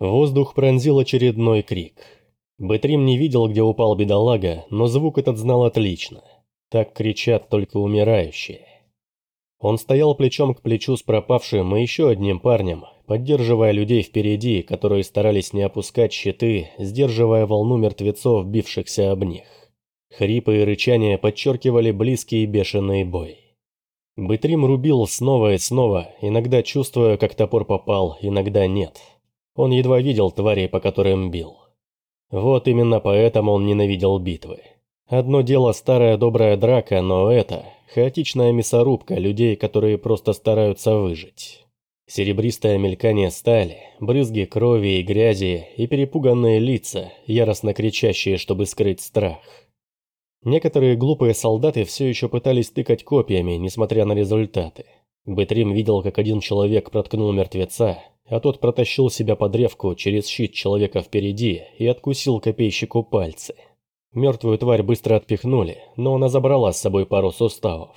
Воздух пронзил очередной крик. Бэтрим не видел, где упал бедолага, но звук этот знал отлично. Так кричат только умирающие. Он стоял плечом к плечу с пропавшим и еще одним парнем, поддерживая людей впереди, которые старались не опускать щиты, сдерживая волну мертвецов, бившихся об них. Хрипы и рычания подчеркивали близкий и бешеный бой. Бытрим рубил снова и снова, иногда чувствуя, как топор попал, иногда нет. Он едва видел тварей, по которым бил. Вот именно поэтому он ненавидел битвы. Одно дело старая добрая драка, но это – хаотичная мясорубка людей, которые просто стараются выжить. Серебристое мелькание стали, брызги крови и грязи и перепуганные лица, яростно кричащие, чтобы скрыть страх. Некоторые глупые солдаты все еще пытались тыкать копьями, несмотря на результаты. Бэтрим видел, как один человек проткнул мертвеца, а тот протащил себя под древку через щит человека впереди и откусил копейщику пальцы. Мертвую тварь быстро отпихнули, но она забрала с собой пару суставов.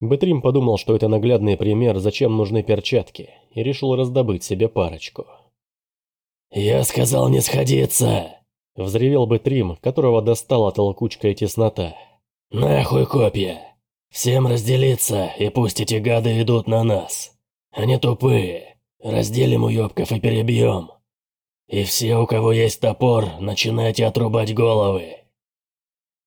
Бэтрим подумал, что это наглядный пример, зачем нужны перчатки, и решил раздобыть себе парочку. «Я сказал не сходиться!» – взревел Бэтрим, которого достала толкучка теснота. «Нахуй копья! Всем разделиться, и пусть эти гады идут на нас! Они тупые, Разделим уёбков и перебьем. И все, у кого есть топор, начинайте отрубать головы.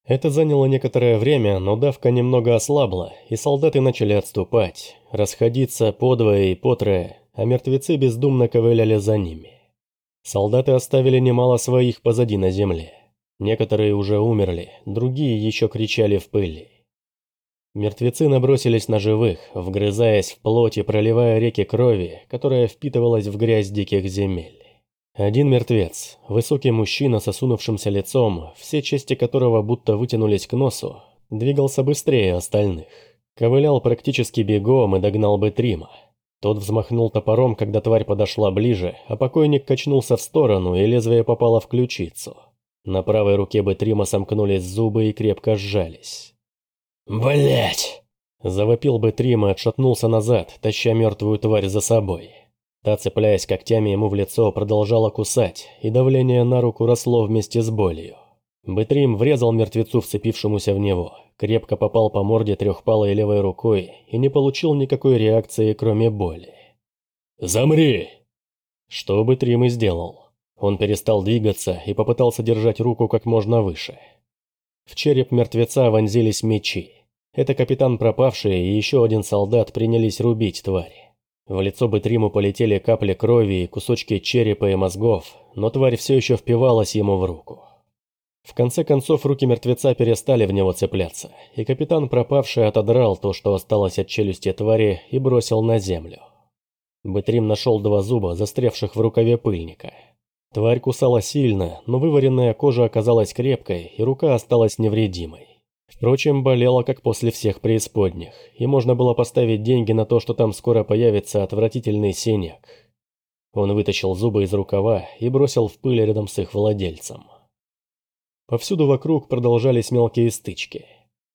Это заняло некоторое время, но давка немного ослабла, и солдаты начали отступать, расходиться подвое и потрое, а мертвецы бездумно ковыляли за ними. Солдаты оставили немало своих позади на земле. Некоторые уже умерли, другие еще кричали в пыли. Мертвецы набросились на живых, вгрызаясь в плоть и проливая реки крови, которая впитывалась в грязь диких земель. Один мертвец, высокий мужчина с осунувшимся лицом, все части которого будто вытянулись к носу, двигался быстрее остальных. Ковылял практически бегом и догнал бы Трима. Тот взмахнул топором, когда тварь подошла ближе, а покойник качнулся в сторону, и лезвие попало в ключицу. На правой руке бы Трима сомкнулись зубы и крепко сжались. Блять! Завопил бы Трим и отшатнулся назад, таща мертвую тварь за собой. Та, цепляясь когтями ему в лицо, продолжала кусать, и давление на руку росло вместе с болью. Бэтрим врезал мертвецу, вцепившемуся в него, крепко попал по морде трехпалой левой рукой и не получил никакой реакции, кроме боли. «Замри!» Что Бэтрим и сделал. Он перестал двигаться и попытался держать руку как можно выше. В череп мертвеца вонзились мечи. Это капитан пропавший и еще один солдат принялись рубить твари. В лицо Бэтриму полетели капли крови и кусочки черепа и мозгов, но тварь все еще впивалась ему в руку. В конце концов, руки мертвеца перестали в него цепляться, и капитан пропавший отодрал то, что осталось от челюсти твари, и бросил на землю. Бэтрим нашел два зуба, застрявших в рукаве пыльника. Тварь кусала сильно, но вываренная кожа оказалась крепкой, и рука осталась невредимой. Впрочем, болела как после всех преисподних, и можно было поставить деньги на то, что там скоро появится отвратительный синяк. Он вытащил зубы из рукава и бросил в пыль рядом с их владельцем. Повсюду вокруг продолжались мелкие стычки.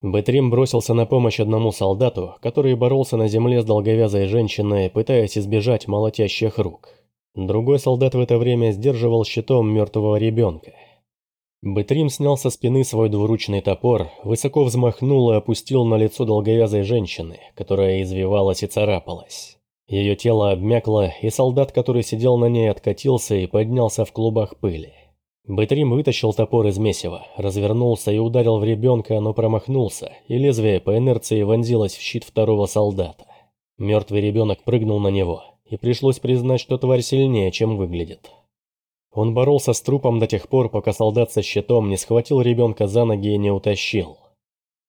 Бэтрим бросился на помощь одному солдату, который боролся на земле с долговязой женщиной, пытаясь избежать молотящих рук. Другой солдат в это время сдерживал щитом мертвого ребенка. Бэтрим снял со спины свой двуручный топор, высоко взмахнул и опустил на лицо долговязой женщины, которая извивалась и царапалась. Ее тело обмякло, и солдат, который сидел на ней, откатился и поднялся в клубах пыли. Бэтрим вытащил топор из месива, развернулся и ударил в ребенка, но промахнулся, и лезвие по инерции вонзилось в щит второго солдата. Мертвый ребенок прыгнул на него, и пришлось признать, что тварь сильнее, чем выглядит. Он боролся с трупом до тех пор, пока солдат со щитом не схватил ребенка за ноги и не утащил.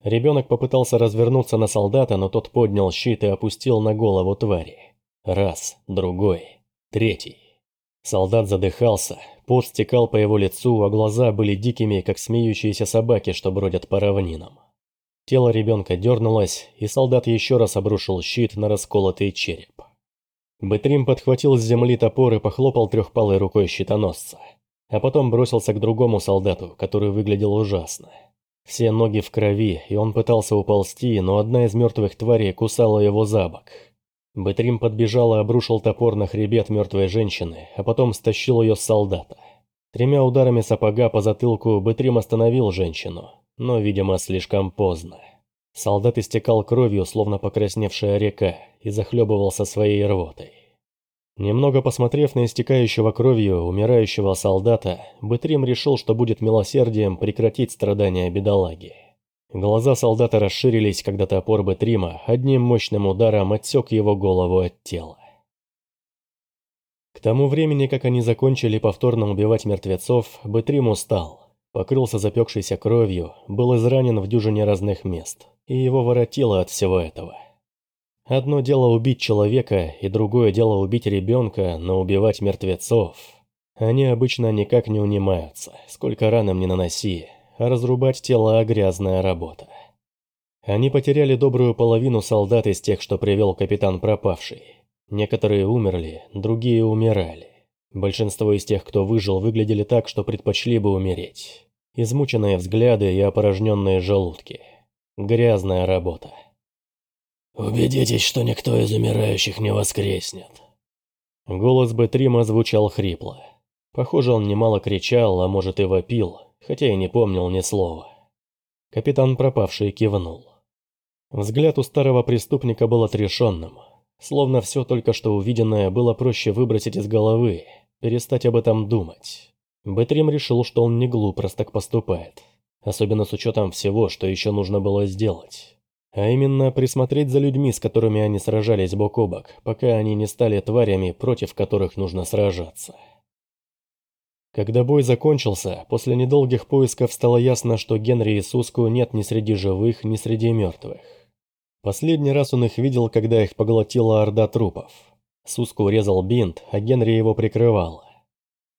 Ребенок попытался развернуться на солдата, но тот поднял щит и опустил на голову твари. Раз, другой, третий. Солдат задыхался, пот стекал по его лицу, а глаза были дикими, как смеющиеся собаки, что бродят по равнинам. Тело ребенка дернулось, и солдат еще раз обрушил щит на расколотый череп. Бэтрим подхватил с земли топор и похлопал трехпалой рукой щитоносца. А потом бросился к другому солдату, который выглядел ужасно. Все ноги в крови, и он пытался уползти, но одна из мертвых тварей кусала его за бок. Бэтрим подбежал и обрушил топор на хребет мертвой женщины, а потом стащил ее с солдата. Тремя ударами сапога по затылку Бэтрим остановил женщину, но, видимо, слишком поздно. Солдат истекал кровью, словно покрасневшая река, и захлебывался своей рвотой. Немного посмотрев на истекающего кровью умирающего солдата, Бэтрим решил, что будет милосердием прекратить страдания бедолаги. Глаза солдата расширились, когда топор Бэтрима одним мощным ударом отсек его голову от тела. К тому времени, как они закончили повторно убивать мертвецов, Бэтрим устал, покрылся запекшейся кровью, был изранен в дюжине разных мест, и его воротило от всего этого. Одно дело убить человека, и другое дело убить ребенка, но убивать мертвецов. Они обычно никак не унимаются, сколько ран им не наноси, а разрубать тела – грязная работа. Они потеряли добрую половину солдат из тех, что привел капитан пропавший. Некоторые умерли, другие умирали. Большинство из тех, кто выжил, выглядели так, что предпочли бы умереть. Измученные взгляды и опорожненные желудки. Грязная работа. «Убедитесь, что никто из умирающих не воскреснет». Голос Бэтрима звучал хрипло. Похоже, он немало кричал, а может и вопил, хотя и не помнил ни слова. Капитан пропавший кивнул. Взгляд у старого преступника был отрешенным, словно все только что увиденное было проще выбросить из головы, перестать об этом думать. Бэтрим решил, что он не глуп, раз так поступает, особенно с учетом всего, что еще нужно было сделать. А именно, присмотреть за людьми, с которыми они сражались бок о бок, пока они не стали тварями, против которых нужно сражаться. Когда бой закончился, после недолгих поисков стало ясно, что Генри и Суску нет ни среди живых, ни среди мертвых. Последний раз он их видел, когда их поглотила орда трупов. Суску резал бинт, а Генри его прикрывал.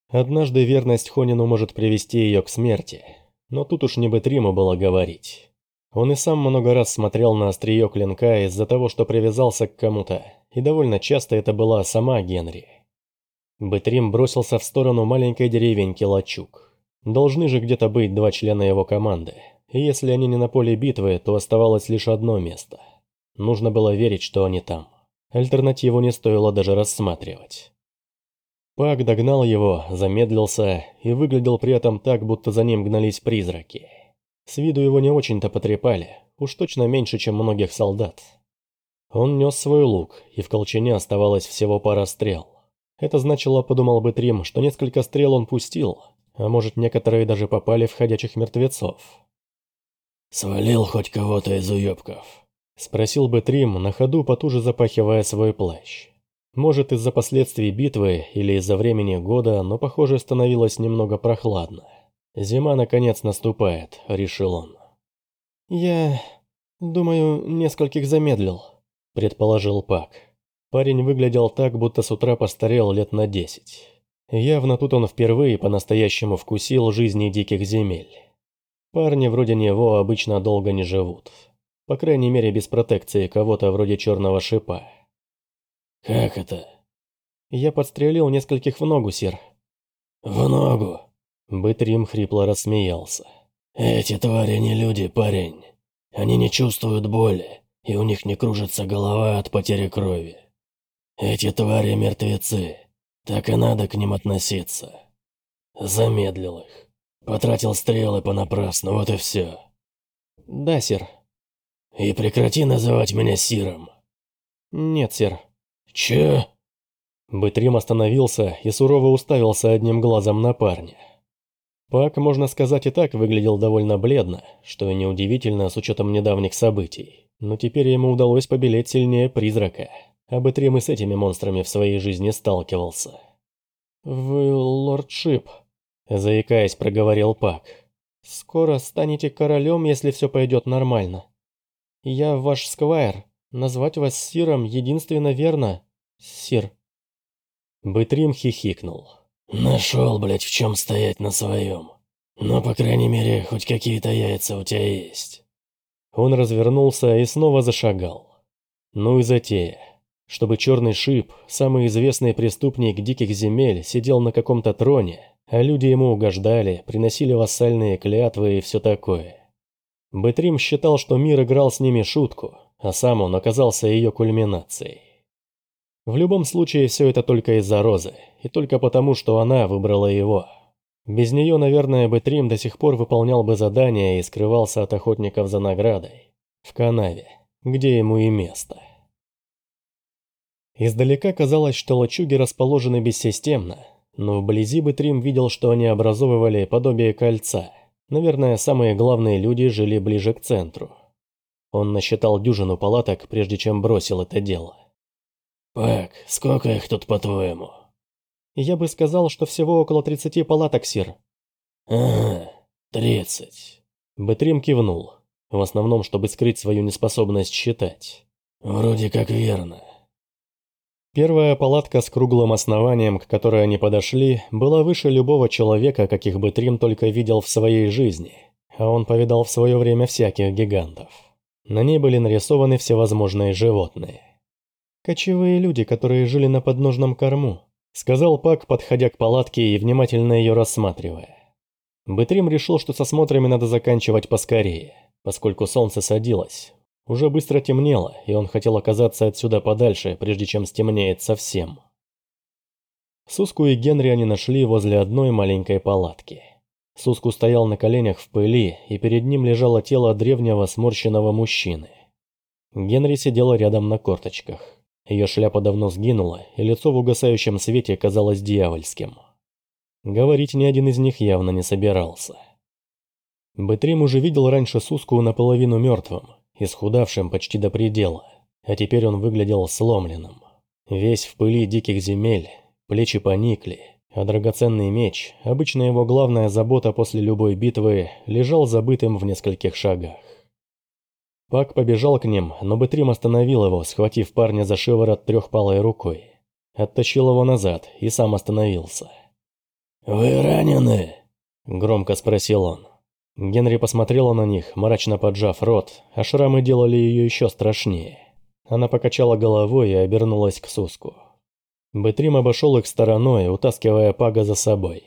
Однажды верность Хонину может привести ее к смерти, но тут уж не Бетриму было говорить. Он и сам много раз смотрел на острие клинка из-за того, что привязался к кому-то, и довольно часто это была сама Генри. Бэтрим бросился в сторону маленькой деревеньки Лачук. Должны же где-то быть два члена его команды, и если они не на поле битвы, то оставалось лишь одно место. Нужно было верить, что они там. Альтернативу не стоило даже рассматривать. Пак догнал его, замедлился и выглядел при этом так, будто за ним гнались призраки. С виду его не очень-то потрепали, уж точно меньше, чем многих солдат. Он нес свой лук, и в колчане оставалось всего пара стрел. Это значило, подумал бы Трим, что несколько стрел он пустил, а может некоторые даже попали в ходячих мертвецов. «Свалил хоть кого-то из уёбков?» – спросил бы Трим, на ходу потуже запахивая свой плащ. Может, из-за последствий битвы или из-за времени года, но, похоже, становилось немного прохладно. «Зима, наконец, наступает», — решил он. «Я... думаю, нескольких замедлил», — предположил Пак. Парень выглядел так, будто с утра постарел лет на десять. Явно тут он впервые по-настоящему вкусил жизни диких земель. Парни вроде него обычно долго не живут. По крайней мере, без протекции кого-то вроде черного шипа. «Как это?» «Я подстрелил нескольких в ногу, сир». «В ногу?» Бытрим хрипло рассмеялся. «Эти твари не люди, парень. Они не чувствуют боли, и у них не кружится голова от потери крови. Эти твари мертвецы. Так и надо к ним относиться. Замедлил их. Потратил стрелы понапрасну, вот и все. Да, сир. И прекрати называть меня Сиром. Нет, сир. Че? Бытрим остановился и сурово уставился одним глазом на парня. Пак, можно сказать, и так выглядел довольно бледно, что и неудивительно с учетом недавних событий. Но теперь ему удалось побелеть сильнее призрака. А Бэтрим и с этими монстрами в своей жизни сталкивался. «Вы лордшип», — заикаясь, проговорил Пак. «Скоро станете королем, если все пойдет нормально. Я ваш сквайр. Назвать вас Сиром единственно верно, Сир». Бэтрим хихикнул. Нашел, блядь, в чем стоять на своем. Но, по крайней мере, хоть какие-то яйца у тебя есть. Он развернулся и снова зашагал. Ну и затея. Чтобы черный шип, самый известный преступник диких земель, сидел на каком-то троне, а люди ему угождали, приносили вассальные клятвы и все такое. Бэтрим считал, что мир играл с ними шутку, а сам он оказался ее кульминацией. В любом случае, все это только из-за Розы, и только потому, что она выбрала его. Без нее, наверное, Бэтрим до сих пор выполнял бы задания и скрывался от охотников за наградой. В канаве, где ему и место. Издалека казалось, что лачуги расположены бессистемно, но вблизи Бэтрим видел, что они образовывали подобие кольца. Наверное, самые главные люди жили ближе к центру. Он насчитал дюжину палаток, прежде чем бросил это дело. «Пак, сколько их тут, по-твоему?» «Я бы сказал, что всего около 30 палаток, Сир». «Ага, тридцать». Бэтрим кивнул, в основном, чтобы скрыть свою неспособность считать. «Вроде как верно». Первая палатка с круглым основанием, к которой они подошли, была выше любого человека, каких бы Трим только видел в своей жизни, а он повидал в свое время всяких гигантов. На ней были нарисованы всевозможные животные. «Кочевые люди, которые жили на подножном корму», — сказал Пак, подходя к палатке и внимательно ее рассматривая. Бэтрим решил, что со смотрами надо заканчивать поскорее, поскольку солнце садилось, уже быстро темнело, и он хотел оказаться отсюда подальше, прежде чем стемнеет совсем. Суску и Генри они нашли возле одной маленькой палатки. Суску стоял на коленях в пыли, и перед ним лежало тело древнего сморщенного мужчины. Генри сидела рядом на корточках. Ее шляпа давно сгинула, и лицо в угасающем свете казалось дьявольским. Говорить ни один из них явно не собирался. Бэтрим уже видел раньше Суску наполовину мертвым, исхудавшим почти до предела, а теперь он выглядел сломленным. Весь в пыли диких земель, плечи поникли, а драгоценный меч, обычно его главная забота после любой битвы, лежал забытым в нескольких шагах. Пак побежал к ним, но Бэтрим остановил его, схватив парня за шиворот трехпалой рукой. Оттащил его назад и сам остановился. «Вы ранены?» – громко спросил он. Генри посмотрела на них, мрачно поджав рот, а шрамы делали ее еще страшнее. Она покачала головой и обернулась к Суску. Бэтрим обошел их стороной, утаскивая Пага за собой.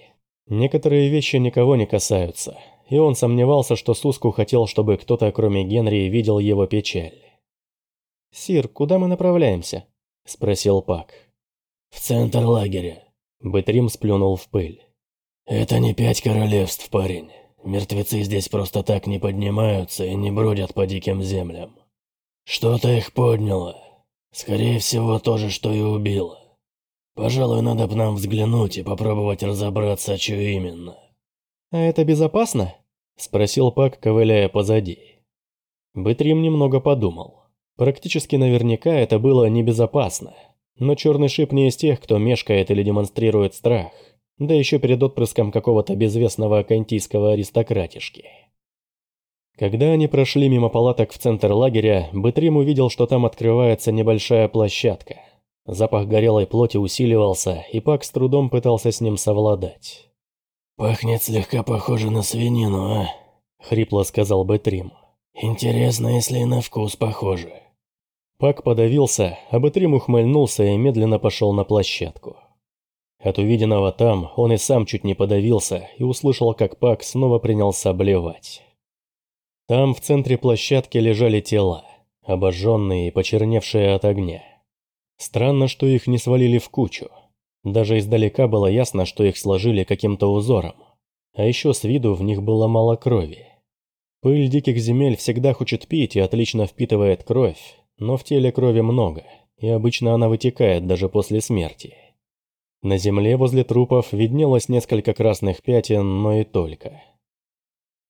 Некоторые вещи никого не касаются, и он сомневался, что Суску хотел, чтобы кто-то, кроме Генри, видел его печаль. «Сир, куда мы направляемся?» – спросил Пак. «В центр лагеря». Бэтрим сплюнул в пыль. «Это не пять королевств, парень. Мертвецы здесь просто так не поднимаются и не бродят по диким землям. Что-то их подняло. Скорее всего, то же, что и убило. Пожалуй, надо бы нам взглянуть и попробовать разобраться, что именно. «А это безопасно?» – спросил Пак, ковыляя позади. Бэтрим немного подумал. Практически наверняка это было небезопасно. Но черный шип не из тех, кто мешкает или демонстрирует страх да еще перед отпрыском какого-то безвестного акантийского аристократишки. Когда они прошли мимо палаток в центр лагеря, Бэтрим увидел, что там открывается небольшая площадка. Запах горелой плоти усиливался, и Пак с трудом пытался с ним совладать. «Пахнет слегка похоже на свинину, а?» – хрипло сказал Бэтрим. «Интересно, если и на вкус похоже». Пак подавился, а Бэтрим ухмыльнулся и медленно пошел на площадку. От увиденного там он и сам чуть не подавился и услышал, как Пак снова принялся блевать. Там в центре площадки лежали тела, обожженные и почерневшие от огня. Странно, что их не свалили в кучу. Даже издалека было ясно, что их сложили каким-то узором. А еще с виду в них было мало крови. Пыль диких земель всегда хочет пить и отлично впитывает кровь, но в теле крови много, и обычно она вытекает даже после смерти. На земле возле трупов виднелось несколько красных пятен, но и только.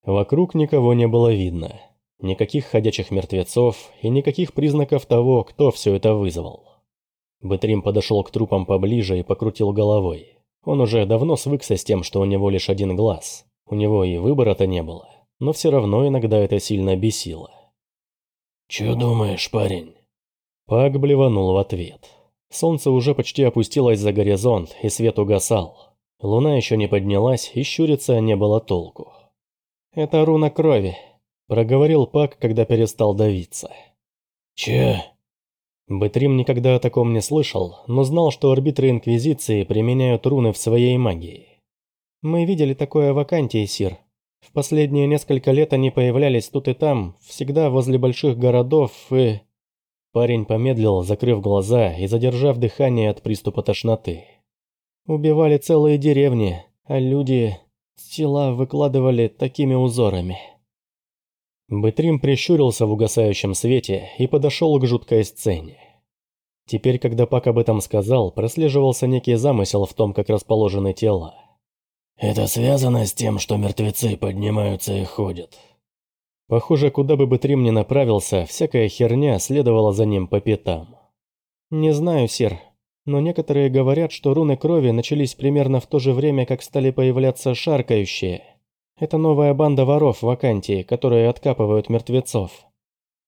Вокруг никого не было видно. Никаких ходячих мертвецов и никаких признаков того, кто все это вызвал. Бэтрим подошел к трупам поближе и покрутил головой. Он уже давно свыкся с тем, что у него лишь один глаз. У него и выбора-то не было, но все равно иногда это сильно бесило. «Чё думаешь, парень?» Пак блеванул в ответ. Солнце уже почти опустилось за горизонт, и свет угасал. Луна еще не поднялась, и щуриться не было толку. «Это руна крови», – проговорил Пак, когда перестал давиться. «Че?» Бэтрим никогда о таком не слышал, но знал, что арбитры Инквизиции применяют руны в своей магии. «Мы видели такое в Акантии, Сир. В последние несколько лет они появлялись тут и там, всегда возле больших городов и...» Парень помедлил, закрыв глаза и задержав дыхание от приступа тошноты. Убивали целые деревни, а люди тела выкладывали такими узорами. Бэтрим прищурился в угасающем свете и подошел к жуткой сцене. Теперь, когда Пак об этом сказал, прослеживался некий замысел в том, как расположены тела. «Это связано с тем, что мертвецы поднимаются и ходят?» Похоже, куда бы Бэтрим ни направился, всякая херня следовала за ним по пятам. «Не знаю, сир, но некоторые говорят, что руны крови начались примерно в то же время, как стали появляться шаркающие. Это новая банда воров в Акантии, которые откапывают мертвецов.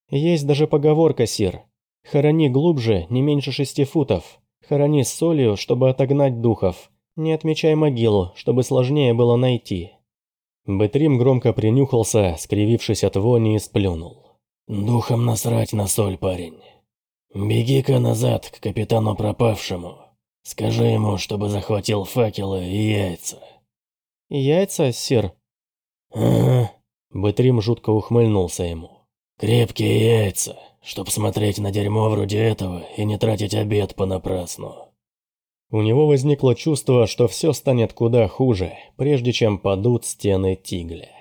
Есть даже поговорка, сир. Хорони глубже, не меньше шести футов. Хорони с солью, чтобы отогнать духов. Не отмечай могилу, чтобы сложнее было найти. Бэтрим громко принюхался, скривившись от вони и сплюнул. «Духом насрать на соль, парень. Беги-ка назад к капитану пропавшему. Скажи ему, чтобы захватил факелы и яйца». «Яйца, сир?» «Ага». Бэтрим жутко ухмыльнулся ему. «Крепкие яйца, чтоб смотреть на дерьмо вроде этого и не тратить обед понапрасну». У него возникло чувство, что все станет куда хуже, прежде чем падут стены Тигля.